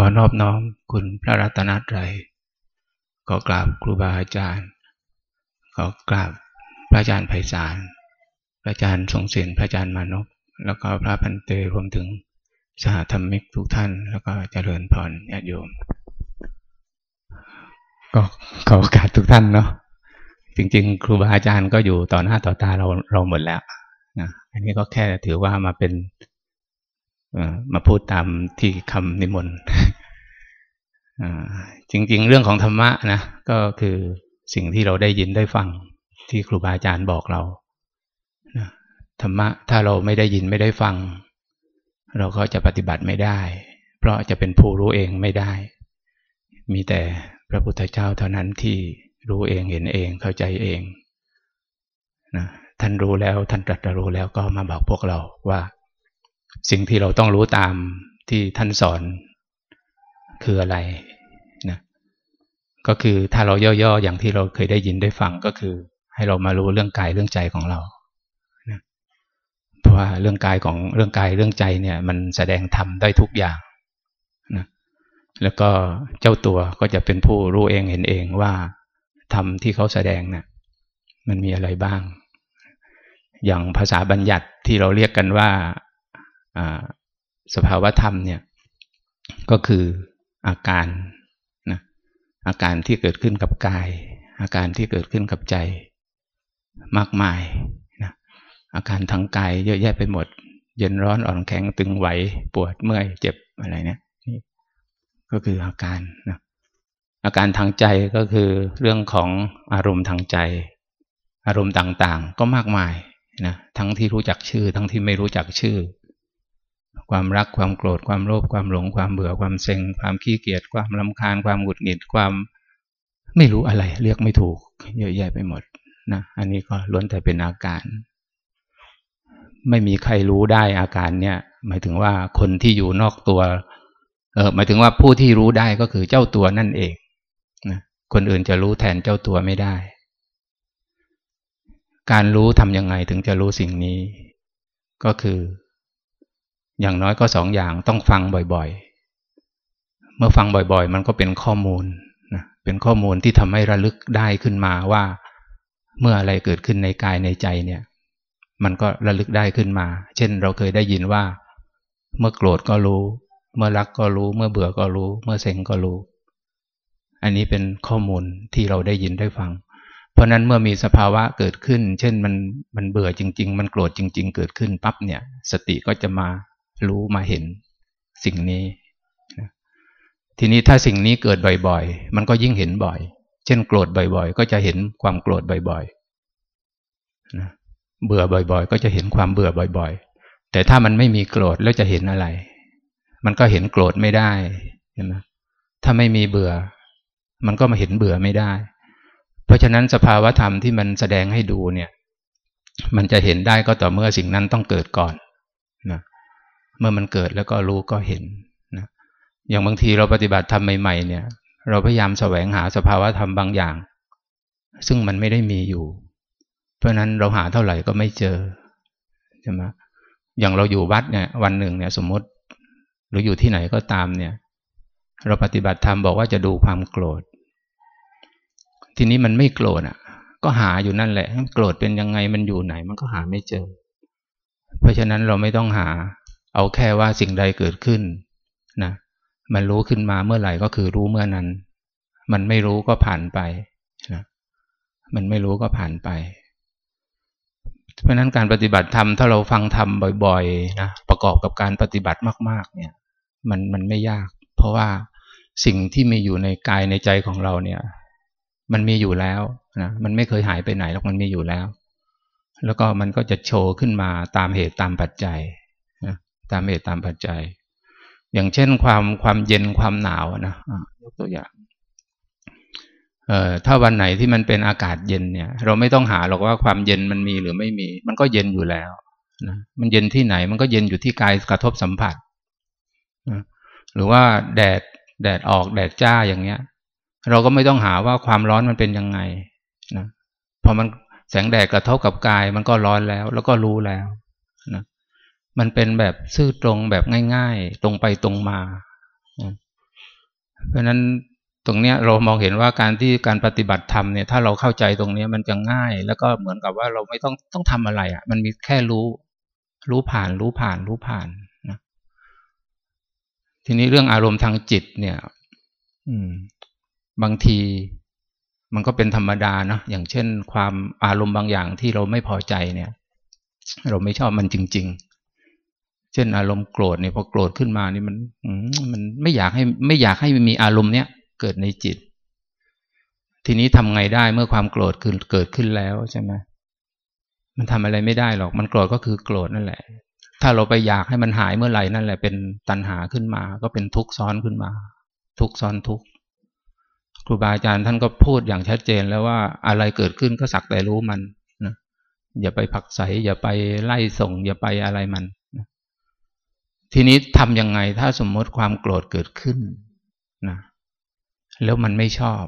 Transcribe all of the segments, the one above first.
ขอนอบน้อมคุณพระรัตนตรัย ขอกราบครูบาอาจารย์ ขอกราบพระอาจารย์ไพศาล พระอาจารย์ทรงศิลพระอาจารย์มานพ แล้วก็พระพันเตรวมถึงสหธรรมิกทุกท่าน แล้วก็เจริญพรญาติโยม ก็ขอโอกาสทุกท่านเนาะ จริงๆ ครูบาอาจารย์ก็อยู่ต่อหน้าต่อตาเราเราหมดแล้วนะ อันนี้ก็แค่ถือว่ามาเป็น มาพูดตามที่คำนิมนต์จริง ๆ เรื่องของธรรมะนะก็คือสิ่งที่เราได้ยินได้ฟังที่ครูบาอาจารย์บอกเราธรรมะถ้าเราไม่ได้ยินไม่ได้ฟัง เราก็จะปฏิบัติไม่ได้ เพราะจะเป็นผู้รู้เองไม่ได้ มีแต่พระพุทธเจ้าเท่านั้นที่รู้เองเห็นเองเข้าใจเองนะท่านรู้แล้วท่านตรัสรู้แล้วก็มาบอกพวกเราว่า สิ่งที่เราต้องรู้ตามที่ท่านสอนคืออะไรนะก็คือถ้าเราย่อๆอย่างที่เราเคยได้ยินได้ฟังก็คือ ให้เรามารู้เรื่องกายเรื่องใจของเรานะเพราะว่าเรื่องกายของเรื่องกายเรื่องใจเนี่ย มันแสดงธรรมได้ทุกอย่างนะแล้วก็เจ้าตัวก็จะเป็นผู้รู้เองเห็นเองว่าธรรมที่เขาแสดงนะ่ะมันมีอะไรบ้าง อย่างภาษาบัญญัติที่เราเรียกกันว่า สภาวธรรมเนี่ยก็คืออาการนะอาการที่เกิดขึ้นกับกาย อาการที่เกิดขึ้นกับใจมากมายนะอาการทางกายเยอะแยะไปหมด เย็นร้อนอ่อนแข็งตึงไหวปวดเมื่อยเจ็บอะไรเนี่ยนี่ก็คืออาการนะอาการทางใจก็คือเรื่องของอารมณ์ทางใจ อารมณ์ต่างๆ ก็มากมายนะทั้งที่รู้จักชื่อ ทั้งที่ไม่รู้จักชื่อ ความรักความโกรธความโลภความหลงความเบื่อความเซ็ง ความขี้เกียจความลำคาญความหงุดหงิดความไม่รู้อะไร เรียกไม่ถูก เยอะแยะไปหมดนะอันนี้ก็ล้วนแต่เป็นอาการ ไม่มีใครรู้ได้อาการเนี่ย หมายถึงว่าคนที่อยู่นอกตัวเออหมายถึงว่าผู้ที่รู้ได้ก็คือเจ้าตัวนั่นเองนะคนอื่นจะรู้แทนเจ้าตัวไม่ได้ การรู้ทำยังไงถึงจะรู้สิ่งนี้ ก็คือ อย่างน้อยก็สองอย่างต้องฟังบ่อยๆ เมื่อฟังบ่อยๆ มันก็เป็นข้อมูลนะเป็นข้อมูลที่ทำให้ระลึกได้ขึ้นมาว่า เมื่ออะไรเกิดขึ้นในกายในใจเนี่ย มันก็ระลึกได้ขึ้นมา เช่นเราเคยได้ยินว่า เมื่อโกรธก็รู้ เมื่อรักก็รู้ เมื่อเบื่อก็รู้ เมื่อเซ็งก็รู้ อันนี้เป็นข้อมูลที่เราได้ยินได้ฟัง เพราะนั้นเมื่อมีสภาวะเกิดขึ้น เช่นมันมันเบื่อจริง ๆ มันโกรธจริง ๆ เกิดขึ้นปั๊บเนี่ย สติก็จะมา รู้มาเห็นสิ่งนี้ ทีนี้ถ้าสิ่งนี้เกิดบ่อย ๆ มันก็ยิ่งเห็นบ่อย เช่น โกรธบ่อย ๆ ก็จะเห็นความโกรธบ่อยๆนะเบื่อบ่อย ๆ ก็จะเห็นความเบื่อบ่อย ๆ แต่ถ้ามันไม่มีโกรธแล้วจะเห็นอะไร มันก็เห็นโกรธไม่ได้เห็นไหมถ้าไม่มีเบื่อ มันก็มาเห็นเบื่อไม่ได้ เพราะฉะนั้นสภาวธรรมที่มันแสดงให้ดูเนี่ย มันจะเห็นได้ก็ต่อเมื่อสิ่งนั้นต้องเกิดก่อน เมื่อมันเกิดแล้วก็รู้ก็เห็นนะอย่างบางทีเราปฏิบัติทำใหม่ๆเนี่ย เราพยายามแสวงหาสภาวะธรรมบางอย่าง ซึ่งมันไม่ได้มีอยู่ เพราะนั้นเราหาเท่าไหร่ก็ไม่เจอใช่ไหมอย่างเราอยู่วัดเนี่ยวันหนึ่งเนี่ยสมมติหรืออยู่ที่ไหนก็ตามเนี่ย เราปฏิบัติธรรมบอกว่าจะดูความโกรธ ทีนี้มันไม่โกรธอะ ก็หาอยู่นั่นแหละโกรธเป็นยังไงมันอยู่ไหน มันก็หาไม่เจอ เพราะฉะนั้นเราไม่ต้องหา เอาแค่ว่าสิ่งใดเกิดขึ้นนะมันรู้ขึ้นมาเมื่อไหร่ก็คือรู้เมื่อนั้น มันไม่รู้ก็ผ่านไปนะมันไม่รู้ก็ผ่านไป เพราะนั้นการปฏิบัติธรรมถ้าเราฟังธรรมบ่อยๆนะประกอบกับการปฏิบัติมาก ๆ เนี่ย มันมันไม่ยาก เพราะว่าสิ่งที่มีอยู่ในกายในใจของเราเนี่ย มันมีอยู่แล้วนะมันไม่เคยหายไปไหนหรอกมันมีอยู่แล้ว แล้วก็มันก็จะโชว์ขึ้นมาตามเหตุตามปัจจัย ตามเหตุตามปัจจัย อย่างเช่นความความเย็นความหนาวนะยกตัวอย่างเอ่อถ้าวันไหนที่มันเป็นอากาศเย็นเนี่ย เราไม่ต้องหาหรอกว่าความเย็นมันมีหรือไม่มี มันก็เย็นอยู่แล้วนะมันเย็นที่ไหนมันก็เย็นอยู่ที่กายกระทบสัมผัสนะหรือว่าแดดแดดออกแดดจ้าอย่างเงี้ย เราก็ไม่ต้องหาว่าความร้อนมันเป็นยังไงนะพอมันแสงแดดกระทบกับกายมันก็ร้อนแล้ว แล้วก็รู้แล้ว มันเป็นแบบซื่อตรงแบบง่าย ๆ ตรงไปตรงมา เพราะฉะนั้นตรงเนี้ยเรามองเห็นว่าการที่การปฏิบัติธรรมเนี่ยถ้าเราเข้าใจตรงเนี้ยมันจะง่าย แล้วก็เหมือนกับว่าเราไม่ต้องต้องทำอะไรอะ่ะ มันมีแค่รู้ รู้ผ่านรู้ผ่านรู้ผ่านนะทีนี้เรื่องอารมณ์ทางจิตเนี่ย อืม บางทีมันก็เป็นธรรมดานะอย่างเช่น ความอารมณ์บางอย่างที่เราไม่พอใจเนี่ย เราไม่ชอบมันจริง ๆ เช่นอารมณ์โกรธเนี่ยพอโกรธขึ้นมานี่มันมันไม่อยากให้ไม่อยากให้มีอารมณ์เนี้ยเกิดในจิต ทีนี้ทำไงได้เมื่อความโกรธคือเกิดขึ้นแล้วใช่ไหมมันทำอะไรไม่ได้หรอก มันโกรธก็คือโกรธนั่นแหละ ถ้าเราไปอยากให้มันหายเมื่อไหร่นั่นแหละ เป็นตัณหาขึ้นมา ก็เป็นทุกข์ซ้อนขึ้นมา ทุกข์ซ้อนทุกข์ครูบาอาจารย์ท่านก็พูดอย่างชัดเจนแล้วว่าอะไรเกิดขึ้นก็สักแต่รู้มันนะอย่าไปผักใสอย่าไปไล่ส่ง อย่าไปอะไรมัน ทีนี้ทำยังไงถ้าสมมติความโกรธเกิดขึ้นนะแล้วมันไม่ชอบ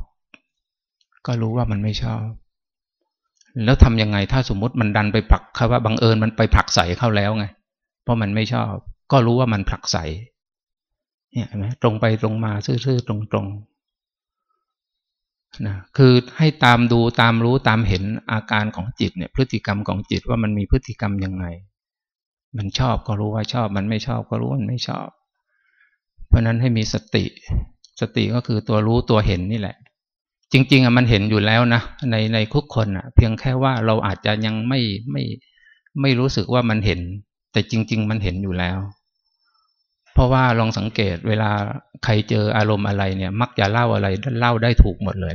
ก็รู้ว่ามันไม่ชอบ แล้วทำยังไงถ้าสมมติมันดันไปผลักเขาว่าบังเอิญมันไปผลักใส่เข้าแล้วไง เพราะมันไม่ชอบ ก็รู้ว่ามันผลักใส่เนี่ยเห็นไหมตรงไปตรงมาซื่อๆตรงๆนะคือให้ตามดูตามรู้ตามเห็นอาการของจิตเนี่ย พฤติกรรมของจิตว่ามันมีพฤติกรรมยังไง มันชอบก็รู้ว่าชอบ มันไม่ชอบก็รู้ว่ามันไม่ชอบ เพราะนั้นให้มีสติ สติก็คือตัวรู้ตัวเห็นนี่แหละ จริง ๆอะมันเห็นอยู่แล้วนะในในทุกคนอะ เพียงแค่ว่าเราอาจจะยังไม่ไม่ไม่รู้สึกว่ามันเห็น แต่จริง ๆ มันเห็นอยู่แล้ว เพราะว่าลองสังเกตเวลาใครเจออารมณ์อะไรเนี่ย มักจะเล่าอะไรเล่าได้ถูกหมดเลย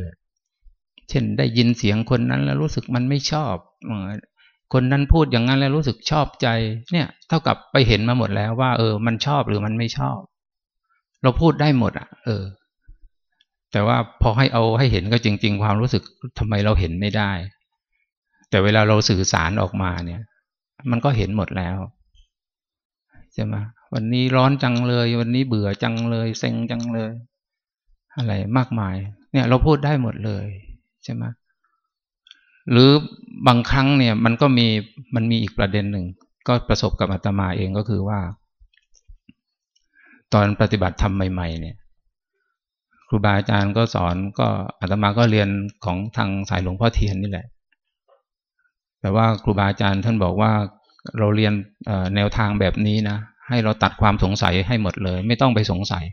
เช่นได้ยินเสียงคนนั้นแล้วรู้สึกมันไม่ชอบ คนนั้นพูดอย่างนั้นแล้วรู้สึกชอบใจ เนี่ย เท่ากับไปเห็นมาหมดแล้วว่า เออ มันชอบหรือมันไม่ชอบ เราพูดได้หมดอะ เออ แต่ว่าพอให้เอาให้เห็นก็จริง ๆ ความรู้สึกทำไมเราเห็นไม่ได้ แต่เวลาเราสื่อสารออกมาเนี่ย มันก็เห็นหมดแล้วใช่ไหมวันนี้ร้อนจังเลย วันนี้เบื่อจังเลย เซ็งจังเลย อะไรมากมาย เนี่ย เราพูดได้หมดเลยใช่ไหม หรือบางครั้งเนี่ยมันก็มีมันมีอีกประเด็นหนึ่ง ก็ประสบกับอาตมาเองก็คือว่า ตอนปฏิบัติธรรมใหม่ ๆ เนี่ย ครูบาอาจารย์ก็สอนก็อาตมาก็เรียนของทางสายหลวงพ่อเทียนนี่แหละ แต่ว่าครูบาอาจารย์ท่านบอกว่าเราเรียนแนวทางแบบนี้นะให้เราตัดความสงสัยให้หมดเลย ไม่ต้องไปสงสัย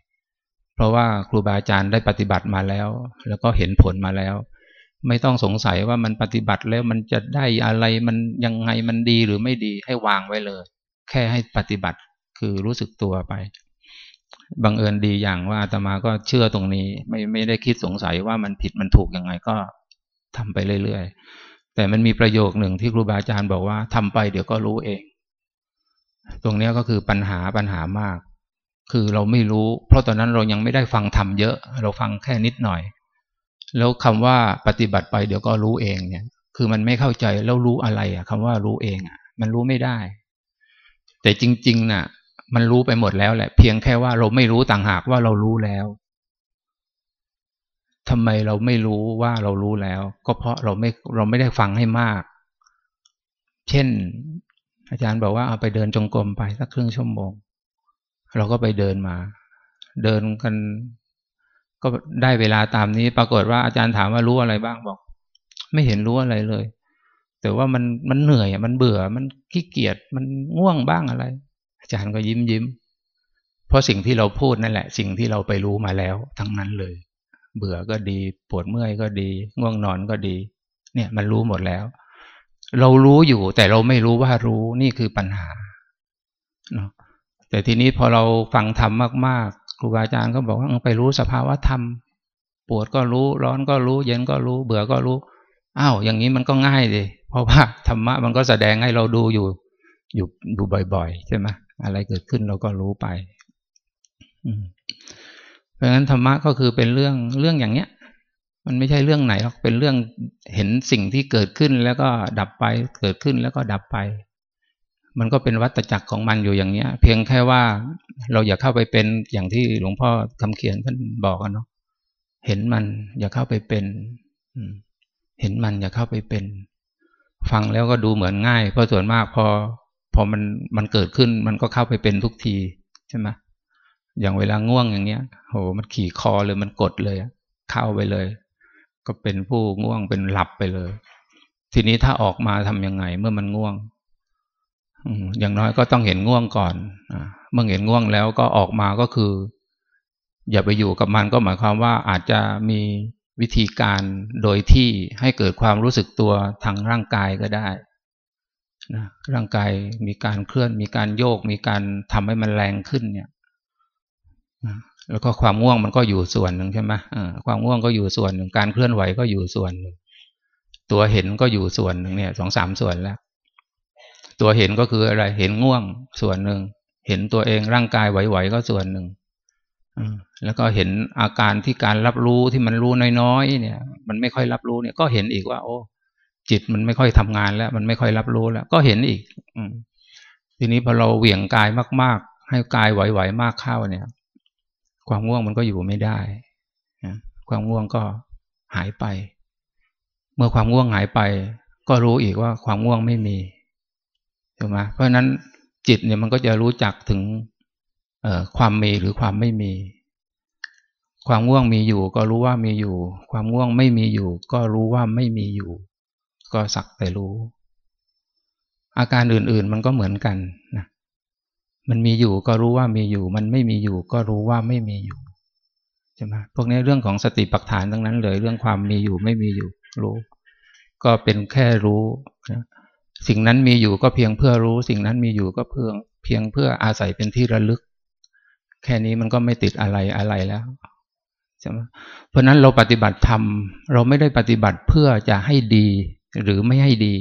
เพราะว่าครูบาอาจารย์ได้ปฏิบัติมาแล้ว แล้วก็เห็นผลมาแล้ว ไม่ต้องสงสัยว่ามันปฏิบัติแล้วมันจะได้อะไรมันยังไงมันดีหรือไม่ดีให้วางไว้เลย แค่ให้ปฏิบัติคือรู้สึกตัวไปบังเอิญดีอย่างว่าอาตมาก็เชื่อตรงนี้ ไม่ไม่ได้คิดสงสัยว่ามันผิดมันถูกยังไงก็ทำไปเรื่อยๆ แต่มันมีประโยคหนึ่งที่ครูบาอาจารย์บอกว่าทำไปเดี๋ยวก็รู้เอง ตรงนี้ก็คือปัญหาปัญหามาก คือเราไม่รู้ เพราะตอนนั้นเรายังไม่ได้ฟังทำเยอะ เราฟังแค่นิดหน่อย แล้วคำว่าปฏิบัติไปเดี๋ยวก็รู้เองเนี่ย คือมันไม่เข้าใจแล้วรู้อะไรอะคำว่ารู้เองอะ มันรู้ไม่ได้ แต่จริง ๆ น่ะ มันรู้ไปหมดแล้วแหละ เพียงแค่ว่าเราไม่รู้ต่างหากว่าเรารู้แล้วทำไมเราไม่รู้ว่าเรารู้แล้ว ก็เพราะเราไม่เราไม่ได้ฟังให้มาก เช่น อาจารย์บอกว่าเอาไปเดินจงกรมไปสักครึ่งชั่วโมง เราก็ไปเดินมา เดินกัน ก็ได้เวลาตามนี้ ปรากฏว่าอาจารย์ถามว่ารู้อะไรบ้างบอก ไม่เห็นรู้อะไรเลย แต่ว่ามันมันเหนื่อยมันเบื่อมันขี้เกียจมันง่วงบ้างอะไร อาจารย์ก็ยิ้มยิ้มเพราะสิ่งที่เราพูดนั่นแหละ สิ่งที่เราไปรู้มาแล้ว ทั้งนั้นเลย เบื่อก็ดี ปวดเมื่อยก็ดี ง่วงนอนก็ดี เนี่ยมันรู้หมดแล้ว เรารู้อยู่แต่เราไม่รู้ว่ารู้นี่คือปัญหาเนาะแต่ทีนี้พอเราฟังธรรมมากๆ ครูบาอาจารย์ก็บอกว่าไปรู้สภาวะธรรม ปวดก็รู้ร้อนก็รู้ เย็นก็รู้ เบื่อก็รู้อ้าวอย่างนี้มันก็ง่ายเลยเพราะว่าธรรมะมันก็แสดงให้เราดูอยู่ อยู่อยู่บ่อย ๆ ใช่ไหมอะไรเกิดขึ้นเราก็รู้ไปเพราะฉะนั้นธรรมะก็คือเป็นเรื่องเรื่องอย่างเนี้ย มันไม่ใช่เรื่องไหนหรอกเป็นเรื่องเห็นสิ่งที่เกิดขึ้นแล้วก็ดับไป เกิดขึ้นแล้วก็ดับไป มันก็เป็นวัฏจักรของมันอยู่อย่างเนี้ย เพียงแค่ว่าเราอย่าเข้าไปเป็นอย่างที่หลวงพ่อคำเขียนท่านบอกกันเนาะเห็นมันอย่าเข้าไปเป็นเห็นมันอย่าเข้าไปเป็น ฟังแล้วก็ดูเหมือนง่าย เพราะส่วนมากพอ พอมันมันเกิดขึ้น มันก็เข้าไปเป็นทุกทีใช่ไหมอย่างเวลาง่วงอย่างเงี้ยโหมันขี่คอเลยมันกดเลยเข้าไปเลย ก็เป็นผู้ง่วงเป็นหลับไปเลย ทีนี้ถ้าออกมาทํำยังไง เมื่อมันง่วง อย่างน้อยก็ต้องเห็นง่วงก่อนเมื่อเห็นง่วงแล้วก็ออกมาก็คือ อย่าไปอยู่กับมันก็หมายความว่าอาจจะมีวิธีการโดยที่ให้เกิดความรู้สึกตัวทางร่างกายก็ได้นะร่างกายมีการเคลื่อน มีการโยก มีการทำให้มันแรงขึ้นเนี่ยแล้วก็ความง่วงมันก็อยู่ส่วนหนึ่งใช่ไหมความง่วงก็อยู่ส่วนหนึ่งการเคลื่อนไหวก็อยู่ส่วนหนึ่งตัวเห็นก็อยู่ส่วนหนึ่งเนี่ยสองสามส่วนแล้ว ตัวเห็นก็คืออะไร เห็นง่วงส่วนหนึ่ง เห็นตัวเองร่างกายไหวๆก็ส่วนหนึ่งแล้วก็เห็นอาการที่การรับรู้ที่มันรู้น้อยๆเนี่ย มันไม่ค่อยรับรู้เนี่ย ก็เห็นอีกว่า โอ้ จิตมันไม่ค่อยทำงานแล้ว มันไม่ค่อยรับรู้แล้ว ก็เห็นอีก อืทีนี้พอเราเหวี่ยงกายมาก ๆ ให้กายไหวๆมากเข้าเนี่ย ความง่วงมันก็อยู่ไม่ได้ความง่วงก็หายไป เมื่อความง่วงหายไป ก็รู้อีกว่าความง่วงไม่มี ถูกไหมเพราะนั้นจิตเนี่ยมันก็จะรู้จักถึงความมีหรือความไม่มี ความง่วงมีอยู่ ก็รู้ว่ามีอยู่ ความง่วงไม่มีอยู่ ก็รู้ว่าไม่มีอยู่ ก็สักแต่รู้ อาการอื่นๆมันก็เหมือนกันนะมันมีอยู่ก็รู้ว่ามีอยู่ มันไม่มีอยู่ ก็รู้ว่าไม่มีอยู่ใช่ไหมพวกนี้เรื่องของสติปัฏฐานทั้งนั้นเลยเรื่องความมีอยู่ไม่มีอยู่รู้ ก็เป็นแค่รู้นะ สิ่งนั้นมีอยู่ก็เพียงเพื่อรู้ สิ่งนั้นมีอยู่ก็เพียงเพียงเพื่ออาศัยเป็นที่ระลึก แค่นี้มันก็ไม่ติดอะไรอะไรแล้วใช่ไหมเพราะนั้นเราปฏิบัติธรรมเราไม่ได้ปฏิบัติเพื่อจะให้ดีหรือไม่ให้ดี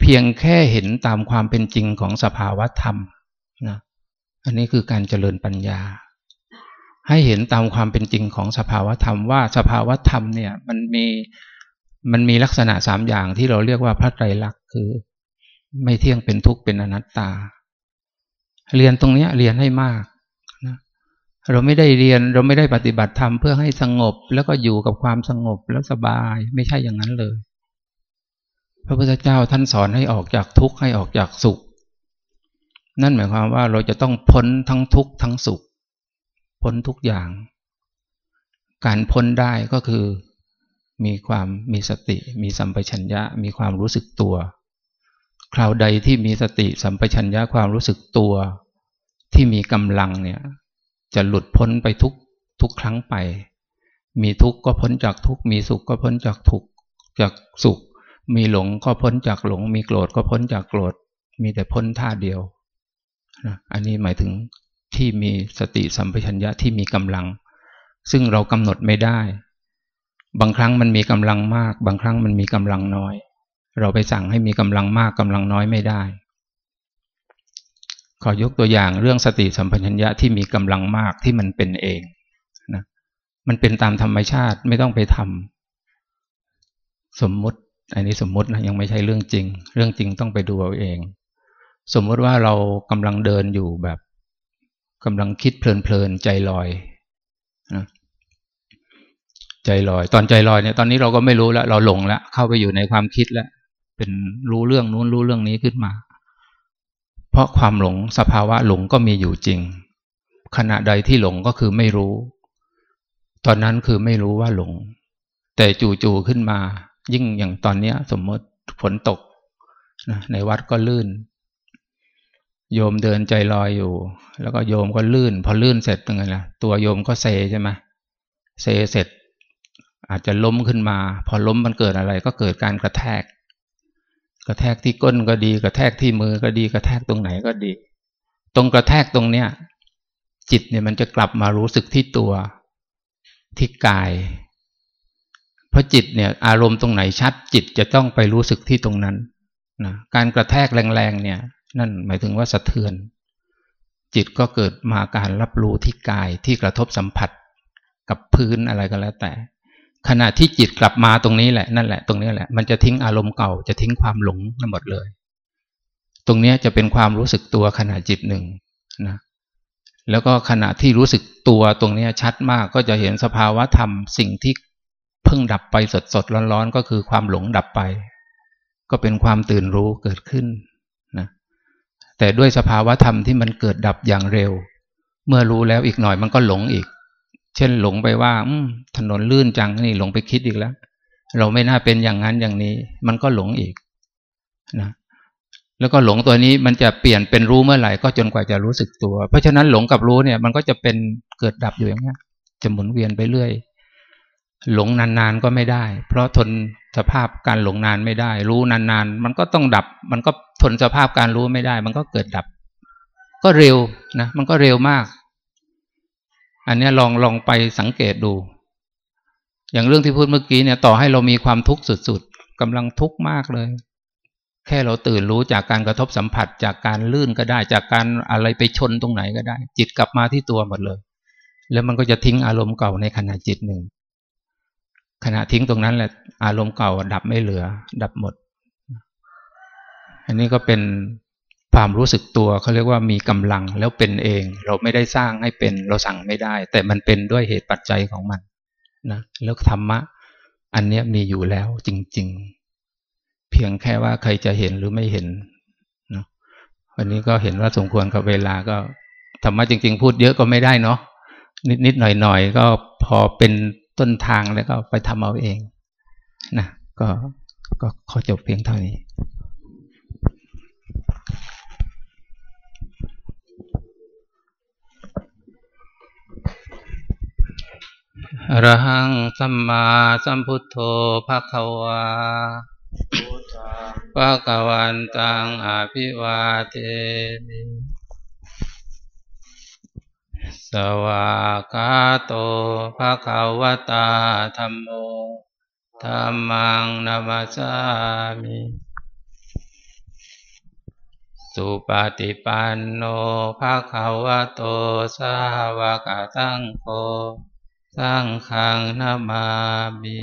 เพียงแค่เห็นตามความเป็นจริงของสภาวะธรรมนะอันนี้คือการเจริญปัญญา ให้เห็นตามความเป็นจริงของสภาวะธรรมว่าสภาวะธรรมเนี่ยมันมีมันมีลักษณะสามอย่างที่เราเรียกว่าพระไตรลักษ คือ ไม่เที่ยงเป็นทุกข์เป็นอนัตตา เรียนตรงนี้เรียนให้มากเราไม่ได้เรียนเราไม่ได้ปฏิบัติธรรมเพื่อให้สงบ แล้วก็อยู่กับความสงบแล้วสบาย ไม่ใช่อย่างนั้นเลย พระพุทธเจ้าท่านสอนให้ออกจากทุกข์ให้ออกจากสุข นั่นหมายความว่าเราจะต้องพ้นทั้งทุกข์ทั้งสุข พ้นทุกอย่าง การพ้นได้ก็คือมีความมีสติ มีสัมปชัญญะ มีความรู้สึกตัว คราวใดที่มีสติสัมปชัญญะความรู้สึกตัว ที่มีกำลังเนี่ย จะหลุดพ้นไปทุกทุกครั้งไป มีทุกข์ก็พ้นจากทุกข์มีสุขก็พ้นจากทุกข์จากสุข มีหลงก็พ้นจากหลง มีโกรธก็พ้นจากโกรธ มีแต่พ้นท่าเดียวนะอันนี้หมายถึงที่มีสติสัมปชัญญะที่มีกำลัง ซึ่งเรากำหนดไม่ได้ บางครั้งมันมีกำลังมาก บางครั้งมันมีกำลังน้อย เราไปสั่งให้มีกำลังมากกำลังน้อยไม่ได้ ขอยกตัวอย่างเรื่องสติสัมปชัญญะที่มีกำลังมากที่มันเป็นเองนะมันเป็นตามธรรมชาติไม่ต้องไปทำสมมติอันนี้สมมตินะยังไม่ใช่เรื่องจริง เรื่องจริงต้องไปดูเอาเอง สมมติว่าเรากำลังเดินอยู่แบบกำลังคิดเพลินๆใจลอยนะใจลอย ตอนใจลอยเนี่ยตอนนี้เราก็ไม่รู้แล้ว เราหลงแล้วเข้าไปอยู่ในความคิดแล้ว เป็นรู้เรื่องนู้นรู้เรื่องนี้ขึ้นมา เพราะความหลงสภาวะหลงก็มีอยู่จริง ขณะใดที่หลงก็คือไม่รู้ ตอนนั้นคือไม่รู้ว่าหลง แต่จู่ๆขึ้นมา ยิ่งอย่างตอนเนี้ย สมมติฝนตกนะในวัดก็ลื่น โยมเดินใจลอยอยู่ แล้วก็โยมก็ลื่น พอลื่นเสร็จเป็นไงล่ะตัวโยมก็เซใช่ไหมเซเสร็จอาจจะล้มขึ้นมา พอล้มมันเกิดอะไรก็เกิดการกระแทก กระแทกที่ก้นก็ดี กระแทกที่มือก็ดี กระแทกตรงไหนก็ดี ตรงกระแทกตรงเนี้ยจิตเนี่ยมันจะกลับมารู้สึกที่ตัวที่กาย เพราะจิตเนี่ยอารมณ์ตรงไหนชัด จิตจะต้องไปรู้สึกที่ตรงนั้นนะการกระแทกแรงๆเนี่ย นั่นหมายถึงว่าสะเทือน จิตก็เกิดมาการรับรู้ที่กายที่กระทบสัมผัสกับพื้นอะไรก็แล้วแต่ ขณะที่จิตกลับมาตรงนี้แหละนั่นแหละตรงนี้แหละมันจะทิ้งอารมณ์เก่าจะทิ้งความหลงทั้งหมดเลย ตรงนี้จะเป็นความรู้สึกตัวขณะจิตหนึ่งนะแล้วก็ขณะที่รู้สึกตัวตรงนี้ชัดมากก็จะเห็นสภาวะธรรมสิ่งที่เพิ่งดับไปสดสดร้อนๆ ก็คือความหลงดับไป ก็เป็นความตื่นรู้เกิดขึ้นนะแต่ด้วยสภาวะธรรมที่มันเกิดดับอย่างเร็ว เมื่อรู้แล้วอีกหน่อยมันก็หลงอีก เช่นหลงไปว่าถนนลื่นจังนี่หลงไปคิดอีกแล้ว เราไม่น่าเป็นอย่างนั้นอย่างนี้ มันก็หลงอีกนะแล้วก็หลงตัวนี้มันจะเปลี่ยนเป็นรู้เมื่อไหร่ก็จนกว่าจะรู้สึกตัว เพราะฉะนั้นหลงกับรู้เนี่ยมันก็จะเป็นเกิดดับอยู่อย่างนี้จะหมุนเวียนไปเรื่อย หลงนานๆก็ไม่ได้ เพราะทนสภาพการหลงนานไม่ได้ รู้นานๆ มันก็ต้องดับ มันก็ทนสภาพการรู้ไม่ได้ มันก็เกิดดับ ก็เร็วนะมันก็เร็วมาก อันนี้ลองลองไปสังเกตดู อย่างเรื่องที่พูดเมื่อกี้เนี่ยต่อให้เรามีความทุกข์สุดๆกำลังทุกข์มากเลย แค่เราตื่นรู้จากการกระทบสัมผัสจากการลื่นก็ได้ จากการอะไรไปชนตรงไหนก็ได้ จิตกลับมาที่ตัวหมดเลย แล้วมันก็จะทิ้งอารมณ์เก่าในขณะจิตหนึ่งขณะทิ้งตรงนั้นแหละอารมณ์เก่าดับไม่เหลือ ดับหมด อันนี้ก็เป็น ความรู้สึกตัวเขาเรียกว่ามีกำลังแล้วเป็นเอง เราไม่ได้สร้างให้เป็น เราสั่งไม่ได้ แต่มันเป็นด้วยเหตุปัจจัยของมันนะแล้วธรรมะ อันนี้มีอยู่แล้วจริง ๆ เพียงแค่ว่าใครจะเห็นหรือไม่เห็นนะวันนี้ก็เห็นว่าสมควรกับเวลาก็ธรรมะจริง ๆ พูดเยอะก็ไม่ได้เนาะนิดๆหน่อยๆก็พอเป็นต้นทางแล้วก็ไปทำเอาเองนะก็ก็ขอจบเพียงเท่านี้ อรหังสัมมาสัมพุทโธภะคะวาภะคะวันตังอภิวาเทมิสวากาโตภะคะวตาธรรมโมธรรมังนามาสามิสุปฏิปันโนภะคะวะโตสาวกสังโฆ สังฆังนามามิ